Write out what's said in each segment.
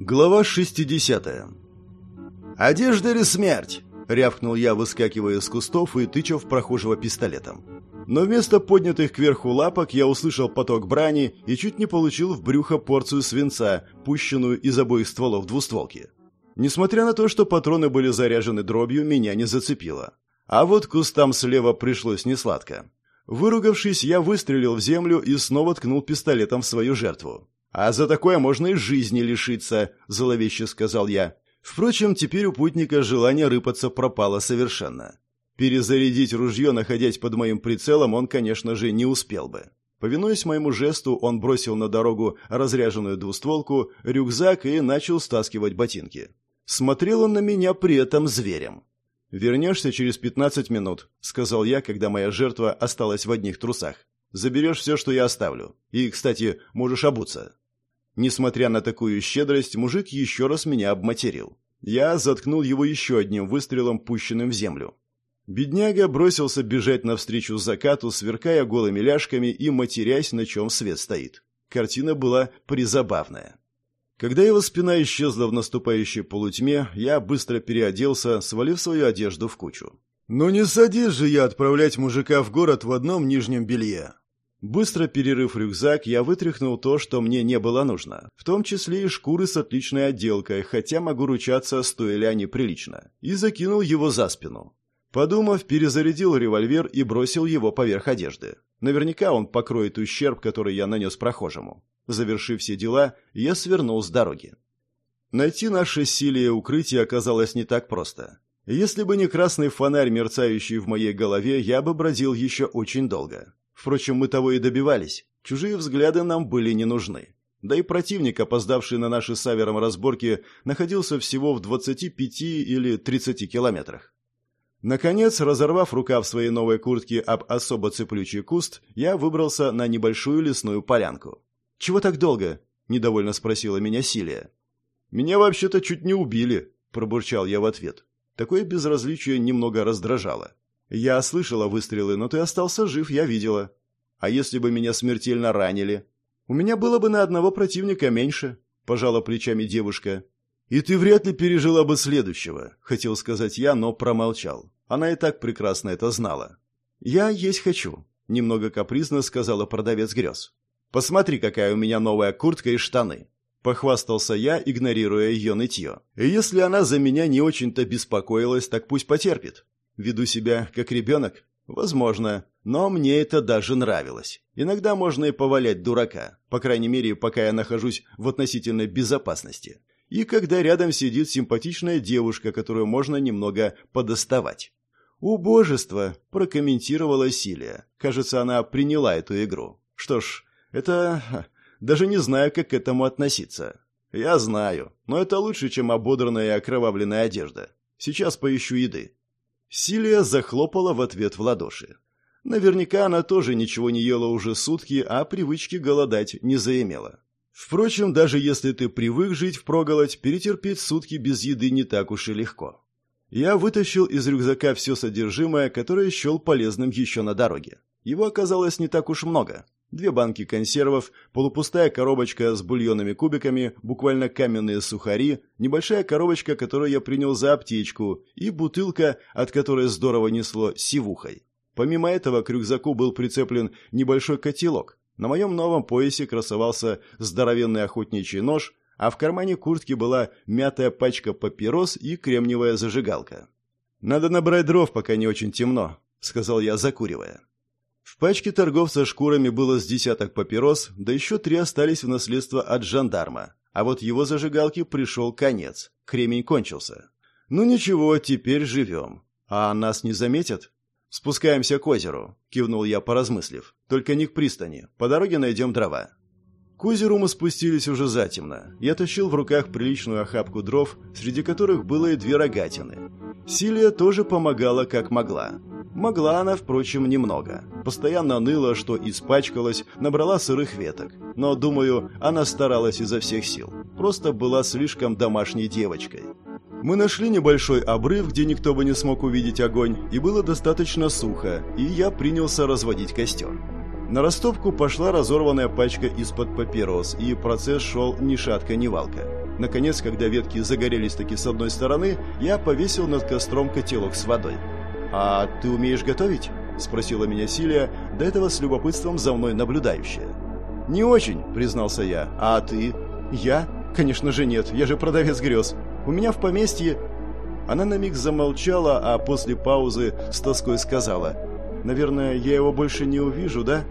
Глава 60 «Одежда или смерть?» — рявкнул я, выскакивая из кустов и тыча в прохожего пистолетом. Но вместо поднятых кверху лапок я услышал поток брани и чуть не получил в брюхо порцию свинца, пущенную из обоих стволов двустволки. Несмотря на то, что патроны были заряжены дробью, меня не зацепило. А вот кустам слева пришлось несладко. Выругавшись, я выстрелил в землю и снова ткнул пистолетом в свою жертву. «А за такое можно и жизни лишиться», — зловеще сказал я. Впрочем, теперь у путника желание рыпаться пропало совершенно. Перезарядить ружье, находясь под моим прицелом, он, конечно же, не успел бы. Повинуясь моему жесту, он бросил на дорогу разряженную двустволку, рюкзак и начал стаскивать ботинки. Смотрел он на меня при этом зверем. «Вернешься через пятнадцать минут», — сказал я, когда моя жертва осталась в одних трусах. «Заберешь все, что я оставлю. И, кстати, можешь обуться». Несмотря на такую щедрость, мужик еще раз меня обматерил. Я заткнул его еще одним выстрелом, пущенным в землю. Бедняга бросился бежать навстречу закату, сверкая голыми ляжками и матерясь, на чем свет стоит. Картина была призабавная. Когда его спина исчезла в наступающей полутьме, я быстро переоделся, свалив свою одежду в кучу. «Ну не садись же я отправлять мужика в город в одном нижнем белье. Быстро перерыв рюкзак, я вытряхнул то, что мне не было нужно, в том числе и шкуры с отличной отделкой, хотя могу ручаться, стоили они прилично, и закинул его за спину. Подумав, перезарядил револьвер и бросил его поверх одежды. Наверняка он покроет ущерб, который я нанес прохожему. Завершив все дела, я свернул с дороги. Найти наше силие укрытие оказалось не так просто. Если бы не красный фонарь, мерцающий в моей голове, я бы бродил еще очень долго. Впрочем, мы того и добивались. Чужие взгляды нам были не нужны. Да и противник, опоздавший на наши с Авером разборки, находился всего в 25 или 30 километрах. Наконец, разорвав рукав своей новой куртки об особо цеплючий куст, я выбрался на небольшую лесную полянку. «Чего так долго?» – недовольно спросила меня Силия. «Меня вообще-то чуть не убили», – пробурчал я в ответ. Такое безразличие немного раздражало. «Я слышала выстрелы, но ты остался жив, я видела. А если бы меня смертельно ранили? У меня было бы на одного противника меньше», – пожала плечами девушка. «И ты вряд ли пережила бы следующего», – хотел сказать я, но промолчал. Она и так прекрасно это знала. «Я есть хочу», – немного капризно сказала продавец грез. «Посмотри, какая у меня новая куртка и штаны», – похвастался я, игнорируя ее нытье. «И если она за меня не очень-то беспокоилась, так пусть потерпит. Веду себя как ребенок? Возможно. Но мне это даже нравилось. Иногда можно и повалять дурака. По крайней мере, пока я нахожусь в относительной безопасности. И когда рядом сидит симпатичная девушка, которую можно немного подоставать. «Убожество», – прокомментировала Силия. Кажется, она приняла эту игру. Что ж, это... Даже не знаю, как к этому относиться. Я знаю, но это лучше, чем ободранная и окровавленная одежда. Сейчас поищу еды. Силия захлопала в ответ в ладоши. Наверняка она тоже ничего не ела уже сутки, а привычки голодать не заимела. Впрочем, даже если ты привык жить впроголодь, перетерпеть сутки без еды не так уж и легко. Я вытащил из рюкзака все содержимое, которое счел полезным еще на дороге. Его оказалось не так уж много. Две банки консервов, полупустая коробочка с бульонными кубиками, буквально каменные сухари, небольшая коробочка, которую я принял за аптечку, и бутылка, от которой здорово несло сивухой. Помимо этого к рюкзаку был прицеплен небольшой котелок. На моем новом поясе красовался здоровенный охотничий нож, а в кармане куртки была мятая пачка папирос и кремниевая зажигалка. «Надо набрать дров, пока не очень темно», — сказал я, закуривая. В пачке торговца шкурами было с десяток папирос, да еще три остались в наследство от жандарма. А вот его зажигалке пришел конец. Кремень кончился. Ну ничего, теперь живем. А нас не заметят? Спускаемся к озеру, кивнул я, поразмыслив. Только не к пристани. По дороге найдем дрова. К озеру мы спустились уже затемно. Я тащил в руках приличную охапку дров, среди которых было и две рогатины. Силия тоже помогала как могла. Могла она, впрочем, немного. Постоянно ныла, что испачкалась, набрала сырых веток. Но, думаю, она старалась изо всех сил. Просто была слишком домашней девочкой. Мы нашли небольшой обрыв, где никто бы не смог увидеть огонь, и было достаточно сухо, и я принялся разводить костер. На растопку пошла разорванная пачка из-под папирос, и процесс шел ни шатка, ни валка. Наконец, когда ветки загорелись таки с одной стороны, я повесил над костром котелок с водой. «А ты умеешь готовить?» – спросила меня Силия, до этого с любопытством за мной наблюдающая. «Не очень», – признался я. «А ты?» «Я? Конечно же нет, я же продавец грез. У меня в поместье...» Она на миг замолчала, а после паузы с тоской сказала. «Наверное, я его больше не увижу, да?»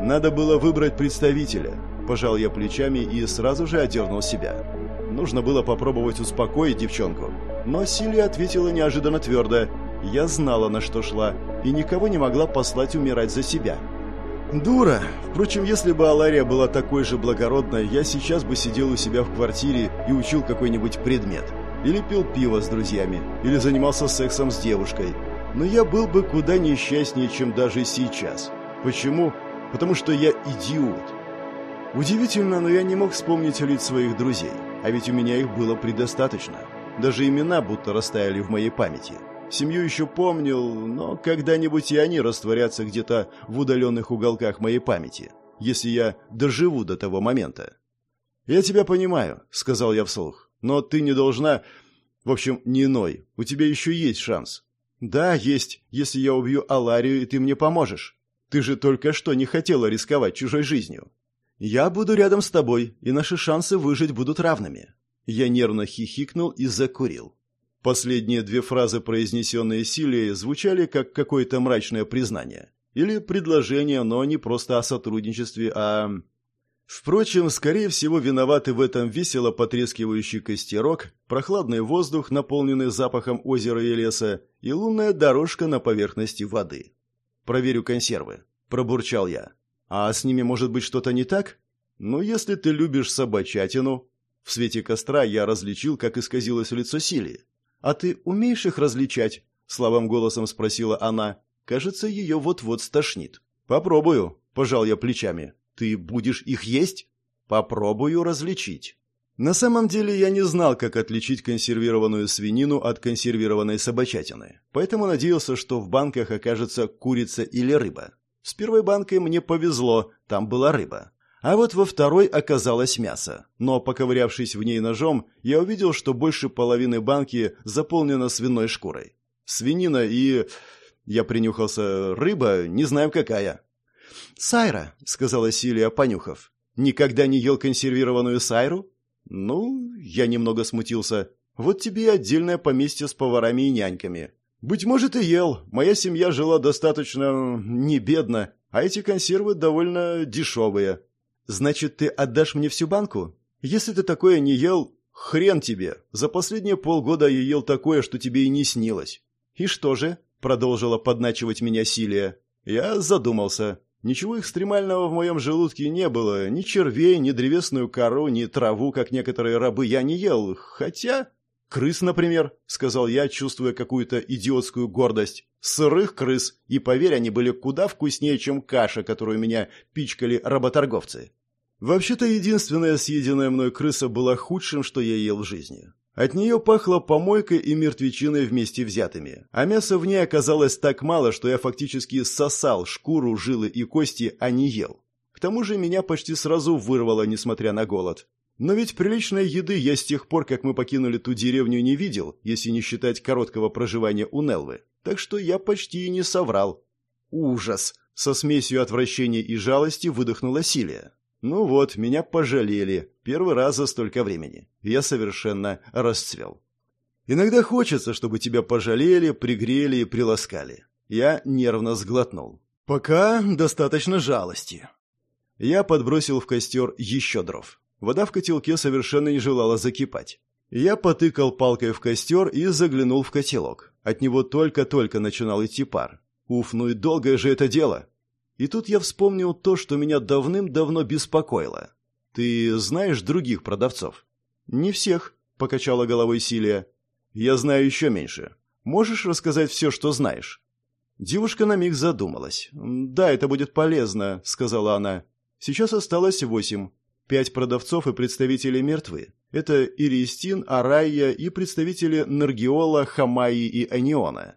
«Надо было выбрать представителя», – пожал я плечами и сразу же одернул себя. Нужно было попробовать успокоить девчонку. Но Силия ответила неожиданно твердо. Я знала, на что шла, и никого не могла послать умирать за себя. Дура. Впрочем, если бы Алария была такой же благородной, я сейчас бы сидел у себя в квартире и учил какой-нибудь предмет. Или пил пиво с друзьями, или занимался сексом с девушкой. Но я был бы куда несчастнее, чем даже сейчас. Почему? Потому что я идиот. Удивительно, но я не мог вспомнить лиц своих друзей. А ведь у меня их было предостаточно. Даже имена будто растаяли в моей памяти. Семью еще помнил, но когда-нибудь и они растворятся где-то в удаленных уголках моей памяти, если я доживу до того момента. «Я тебя понимаю», — сказал я вслух, — «но ты не должна... В общем, не ной, у тебя еще есть шанс». «Да, есть, если я убью Аларию, и ты мне поможешь. Ты же только что не хотела рисковать чужой жизнью». «Я буду рядом с тобой, и наши шансы выжить будут равными». Я нервно хихикнул и закурил. Последние две фразы, произнесенные Силией, звучали как какое-то мрачное признание. Или предложение, но не просто о сотрудничестве, а... Впрочем, скорее всего, виноваты в этом весело потрескивающий костерок, прохладный воздух, наполненный запахом озера и леса, и лунная дорожка на поверхности воды. «Проверю консервы», – пробурчал я. «А с ними может быть что-то не так? Ну, если ты любишь собачатину...» В свете костра я различил, как исказилось лицо Силии. «А ты умеешь их различать?» — слабым голосом спросила она. Кажется, ее вот-вот стошнит. «Попробую», — пожал я плечами. «Ты будешь их есть?» «Попробую различить». На самом деле я не знал, как отличить консервированную свинину от консервированной собачатины, поэтому надеялся, что в банках окажется курица или рыба. С первой банкой мне повезло, там была рыба. А вот во второй оказалось мясо. Но, поковырявшись в ней ножом, я увидел, что больше половины банки заполнена свиной шкурой. Свинина и... Я принюхался. Рыба, не знаю какая. «Сайра», — сказала Силия, понюхав. «Никогда не ел консервированную сайру?» «Ну, я немного смутился. Вот тебе и отдельное поместье с поварами и няньками. Быть может, и ел. Моя семья жила достаточно... не бедно, а эти консервы довольно дешевые. «Значит, ты отдашь мне всю банку? Если ты такое не ел, хрен тебе. За последние полгода я ел такое, что тебе и не снилось». «И что же?» — продолжила подначивать меня Силия. Я задумался. Ничего экстремального в моем желудке не было. Ни червей, ни древесную кору, ни траву, как некоторые рабы, я не ел. Хотя... «Крыс, например», — сказал я, чувствуя какую-то идиотскую гордость. «Сырых крыс, и, поверь, они были куда вкуснее, чем каша, которую меня пичкали работорговцы». Вообще-то единственная съеденная мной крыса была худшим, что я ел в жизни. От нее пахло помойкой и мертвечиной вместе взятыми, а мяса в ней оказалось так мало, что я фактически сосал шкуру, жилы и кости, а не ел. К тому же меня почти сразу вырвало, несмотря на голод. Но ведь приличной еды я с тех пор, как мы покинули ту деревню, не видел, если не считать короткого проживания у Нелвы. Так что я почти и не соврал. Ужас! Со смесью отвращения и жалости выдохнула Силия. Ну вот, меня пожалели. Первый раз за столько времени. Я совершенно расцвел. Иногда хочется, чтобы тебя пожалели, пригрели и приласкали. Я нервно сглотнул. Пока достаточно жалости. Я подбросил в костер еще дров. Вода в котелке совершенно не желала закипать. Я потыкал палкой в костер и заглянул в котелок. От него только-только начинал идти пар. Уф, ну и долгое же это дело. И тут я вспомнил то, что меня давным-давно беспокоило. «Ты знаешь других продавцов?» «Не всех», — покачала головой Силия. «Я знаю еще меньше. Можешь рассказать все, что знаешь?» Девушка на миг задумалась. «Да, это будет полезно», — сказала она. «Сейчас осталось восемь. Пять продавцов и представители мертвы. Это Иристин, Арайя и представители Наргиола, Хамаи и Аниона.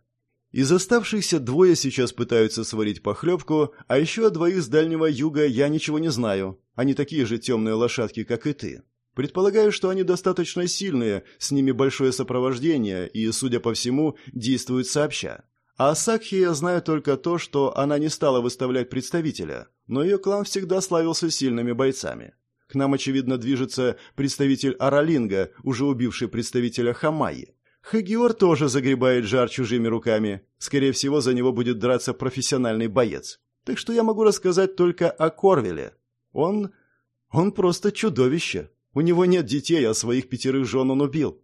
Из оставшихся двое сейчас пытаются сварить похлебку, а еще о двоих с Дальнего Юга я ничего не знаю. Они такие же темные лошадки, как и ты. Предполагаю, что они достаточно сильные, с ними большое сопровождение и, судя по всему, действуют сообща. А о Сакхи я знаю только то, что она не стала выставлять представителя, но ее клан всегда славился сильными бойцами. К нам, очевидно, движется представитель Аралинга, уже убивший представителя Хамайи. Хагиор тоже загребает жар чужими руками. Скорее всего, за него будет драться профессиональный боец. Так что я могу рассказать только о Корвеле. Он... он просто чудовище. У него нет детей, а своих пятерых жен он убил.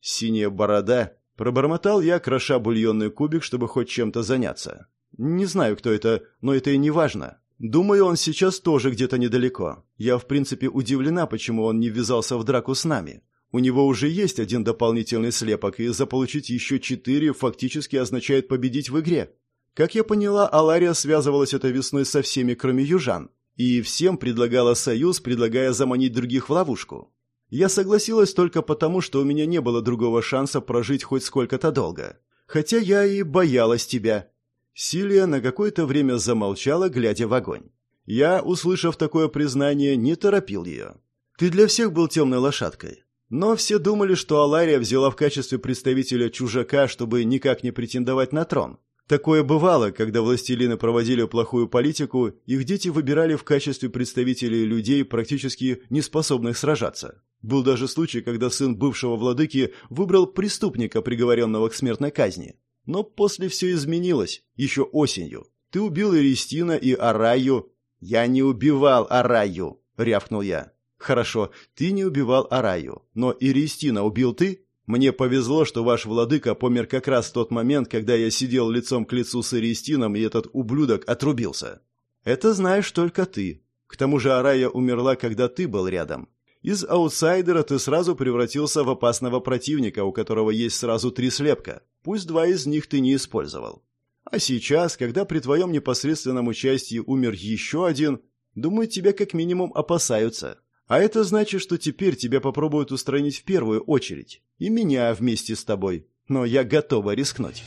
Синяя борода. Пробормотал я, кроша бульонный кубик, чтобы хоть чем-то заняться. Не знаю, кто это, но это и не важно. Думаю, он сейчас тоже где-то недалеко. Я, в принципе, удивлена, почему он не ввязался в драку с нами. У него уже есть один дополнительный слепок, и заполучить еще четыре фактически означает победить в игре. Как я поняла, Алария связывалась этой весной со всеми, кроме южан. И всем предлагала союз, предлагая заманить других в ловушку. Я согласилась только потому, что у меня не было другого шанса прожить хоть сколько-то долго. Хотя я и боялась тебя, Силия на какое-то время замолчала, глядя в огонь. Я, услышав такое признание, не торопил ее. «Ты для всех был темной лошадкой. Но все думали, что Алария взяла в качестве представителя чужака, чтобы никак не претендовать на трон. Такое бывало, когда властелины проводили плохую политику, их дети выбирали в качестве представителей людей, практически неспособных сражаться. Был даже случай, когда сын бывшего владыки выбрал преступника, приговоренного к смертной казни. Но после все изменилось, еще осенью. Ты убил Иристина и Араю. Я не убивал Араю, рявкнул я. Хорошо, ты не убивал Араю, но Иристина убил ты? Мне повезло, что ваш владыка помер как раз в тот момент, когда я сидел лицом к лицу с Иристином, и этот ублюдок отрубился. Это знаешь только ты. К тому же Арая умерла, когда ты был рядом. Из аутсайдера ты сразу превратился в опасного противника, у которого есть сразу три слепка. Пусть два из них ты не использовал. А сейчас, когда при твоем непосредственном участии умер еще один, думаю, тебя как минимум опасаются. А это значит, что теперь тебя попробуют устранить в первую очередь. И меня вместе с тобой. Но я готова рискнуть.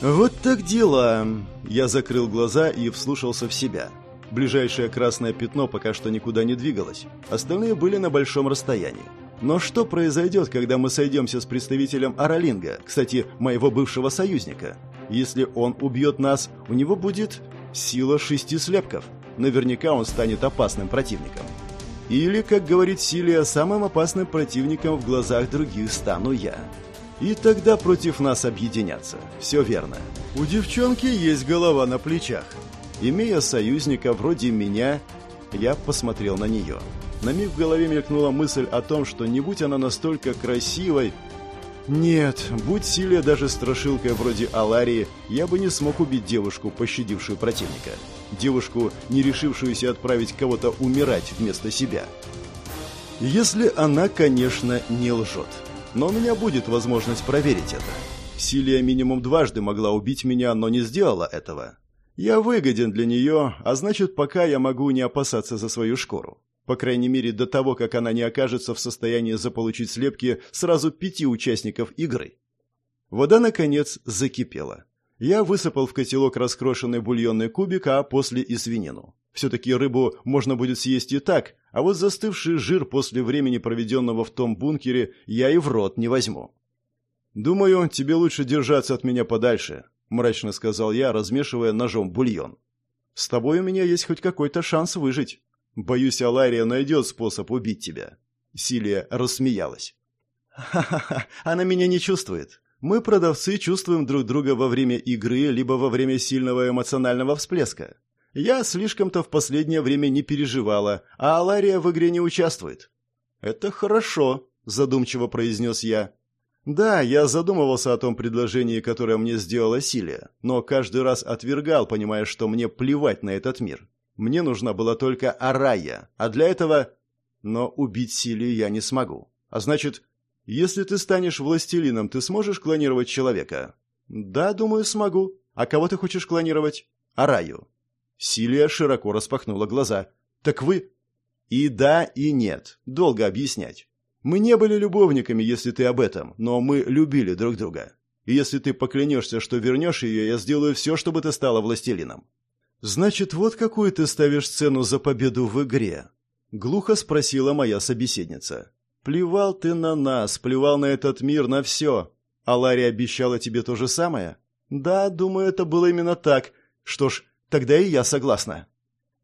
Вот так дела. Я закрыл глаза и вслушался в себя. Ближайшее красное пятно пока что никуда не двигалось. Остальные были на большом расстоянии. Но что произойдет, когда мы сойдемся с представителем Аралинга, кстати, моего бывшего союзника? Если он убьет нас, у него будет сила шести слепков. Наверняка он станет опасным противником. Или, как говорит Силия, самым опасным противником в глазах других стану я. И тогда против нас объединятся. Все верно. У девчонки есть голова на плечах. Имея союзника вроде меня, я посмотрел на нее. На миг в голове мелькнула мысль о том, что не будь она настолько красивой... Нет, будь Силия даже страшилкой вроде Аларии, я бы не смог убить девушку, пощадившую противника. Девушку, не решившуюся отправить кого-то умирать вместо себя. Если она, конечно, не лжет. Но у меня будет возможность проверить это. Силия минимум дважды могла убить меня, но не сделала этого. Я выгоден для нее, а значит, пока я могу не опасаться за свою шкуру. По крайней мере, до того, как она не окажется в состоянии заполучить слепки сразу пяти участников игры. Вода, наконец, закипела. Я высыпал в котелок раскрошенный бульонный кубик, а после и свинину. Все-таки рыбу можно будет съесть и так, а вот застывший жир после времени, проведенного в том бункере, я и в рот не возьму. «Думаю, тебе лучше держаться от меня подальше», мрачно сказал я, размешивая ножом бульон. С тобой у меня есть хоть какой-то шанс выжить. Боюсь, Алария найдет способ убить тебя. Силия рассмеялась. Ха-ха-ха, она меня не чувствует. Мы, продавцы, чувствуем друг друга во время игры либо во время сильного эмоционального всплеска. Я слишком-то в последнее время не переживала, а Алария в игре не участвует. Это хорошо, задумчиво произнес я. Да, я задумывался о том предложении, которое мне сделала Силия, но каждый раз отвергал, понимая, что мне плевать на этот мир. Мне нужна была только Арая, а для этого... Но убить Силию я не смогу. А значит, если ты станешь властелином, ты сможешь клонировать человека? Да, думаю, смогу. А кого ты хочешь клонировать? Араю. Силия широко распахнула глаза. Так вы... И да, и нет. Долго объяснять. Мы не были любовниками, если ты об этом, но мы любили друг друга. И если ты поклянешься, что вернешь ее, я сделаю все, чтобы ты стала властелином». «Значит, вот какую ты ставишь цену за победу в игре?» — глухо спросила моя собеседница. «Плевал ты на нас, плевал на этот мир, на все. А Ларри обещала тебе то же самое?» «Да, думаю, это было именно так. Что ж, тогда и я согласна».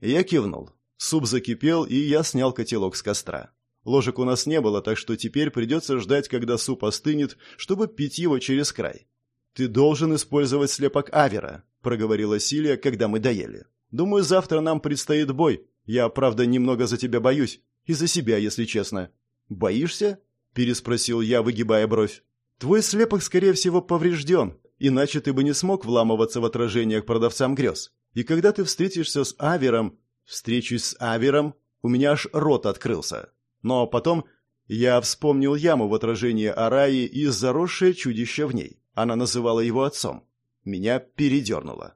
Я кивнул. Суп закипел, и я снял котелок с костра. Ложек у нас не было, так что теперь придется ждать, когда суп остынет, чтобы пить его через край. «Ты должен использовать слепок Авера», — проговорила Силия, когда мы доели. «Думаю, завтра нам предстоит бой. Я, правда, немного за тебя боюсь. И за себя, если честно». «Боишься?» — переспросил я, выгибая бровь. «Твой слепок, скорее всего, поврежден, иначе ты бы не смог вламываться в отражениях продавцам грез. И когда ты встретишься с Авером, Встречусь с Авером, у меня аж рот открылся. Но потом я вспомнил яму в отражении Араи и заросшее чудище в ней. Она называла его отцом. Меня передернуло.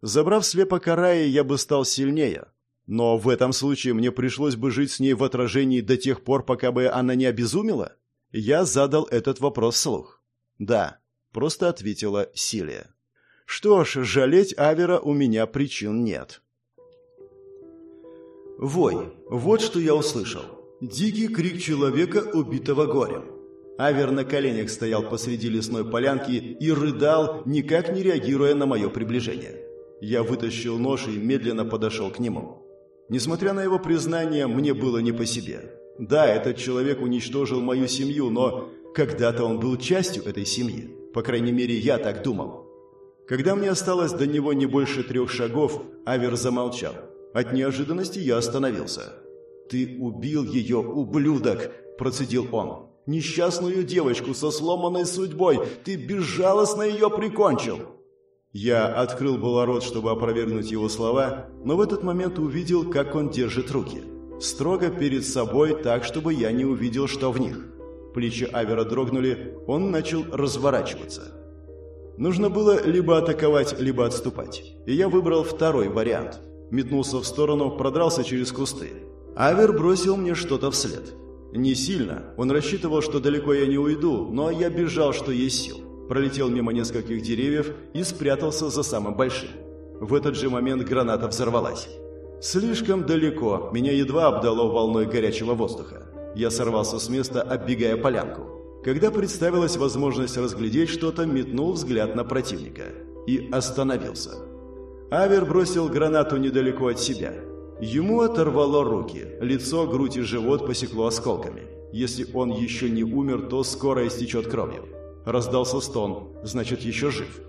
Забрав слепок Араи, я бы стал сильнее. Но в этом случае мне пришлось бы жить с ней в отражении до тех пор, пока бы она не обезумела. Я задал этот вопрос вслух. «Да», — просто ответила Силия. «Что ж, жалеть Авера у меня причин нет». Вой. Вот что я услышал. Дикий крик человека, убитого горем. Авер на коленях стоял посреди лесной полянки и рыдал, никак не реагируя на мое приближение. Я вытащил нож и медленно подошел к нему. Несмотря на его признание, мне было не по себе. Да, этот человек уничтожил мою семью, но когда-то он был частью этой семьи. По крайней мере, я так думал. Когда мне осталось до него не больше трех шагов, Авер замолчал. От неожиданности я остановился. «Ты убил ее, ублюдок!» – процедил он. «Несчастную девочку со сломанной судьбой! Ты безжалостно ее прикончил!» Я открыл было рот, чтобы опровергнуть его слова, но в этот момент увидел, как он держит руки. Строго перед собой, так, чтобы я не увидел, что в них. Плечи Авера дрогнули, он начал разворачиваться. Нужно было либо атаковать, либо отступать. И я выбрал второй вариант – метнулся в сторону, продрался через кусты. Авер бросил мне что-то вслед. Не сильно. Он рассчитывал, что далеко я не уйду, но я бежал, что есть сил. Пролетел мимо нескольких деревьев и спрятался за самым большим. В этот же момент граната взорвалась. Слишком далеко, меня едва обдало волной горячего воздуха. Я сорвался с места, оббегая полянку. Когда представилась возможность разглядеть что-то, метнул взгляд на противника. И остановился. Авер бросил гранату недалеко от себя. Ему оторвало руки, лицо, грудь и живот посекло осколками. Если он еще не умер, то скоро истечет кровью. Раздался стон, значит, еще жив.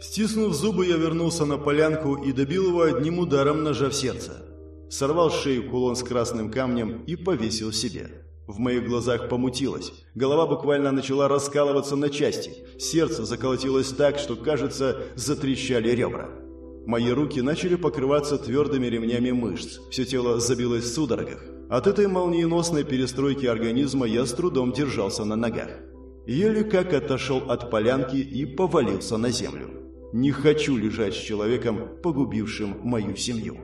Стиснув зубы, я вернулся на полянку и добил его одним ударом ножа в сердце. Сорвал с шеи кулон с красным камнем и повесил себе. В моих глазах помутилось. Голова буквально начала раскалываться на части. Сердце заколотилось так, что, кажется, затрещали ребра. Мои руки начали покрываться твердыми ремнями мышц. Все тело забилось в судорогах. От этой молниеносной перестройки организма я с трудом держался на ногах. Еле как отошел от полянки и повалился на землю. Не хочу лежать с человеком, погубившим мою семью.